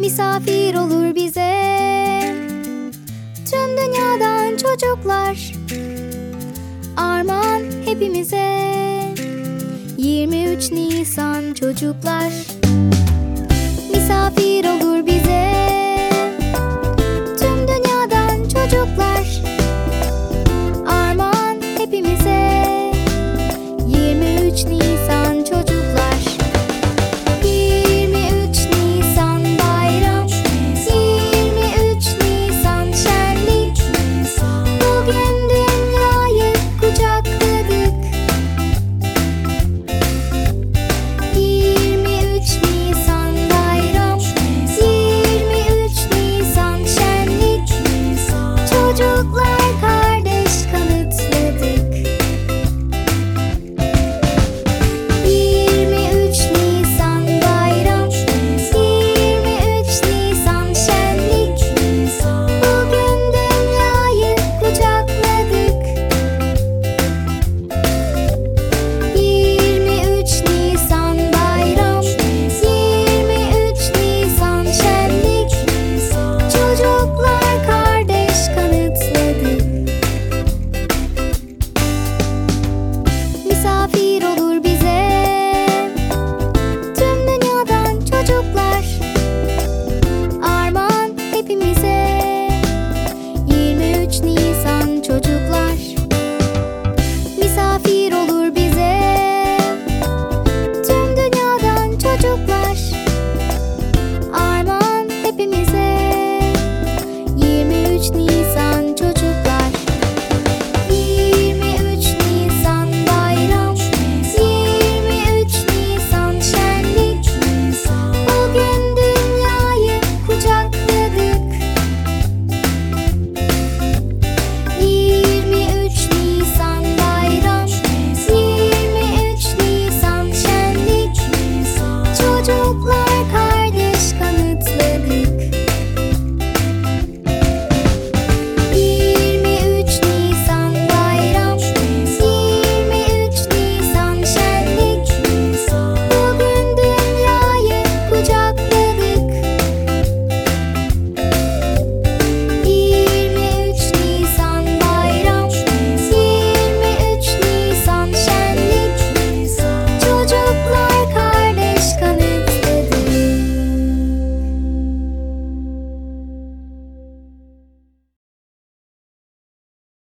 Misafir olur bize. Tüm dünyadan çocuklar. Armağan hepimize. 23 Nisan çocuklar. Misafir olur bize. Tüm dünyadan çocuklar. Armağan hepimize. 23 Nisan beetle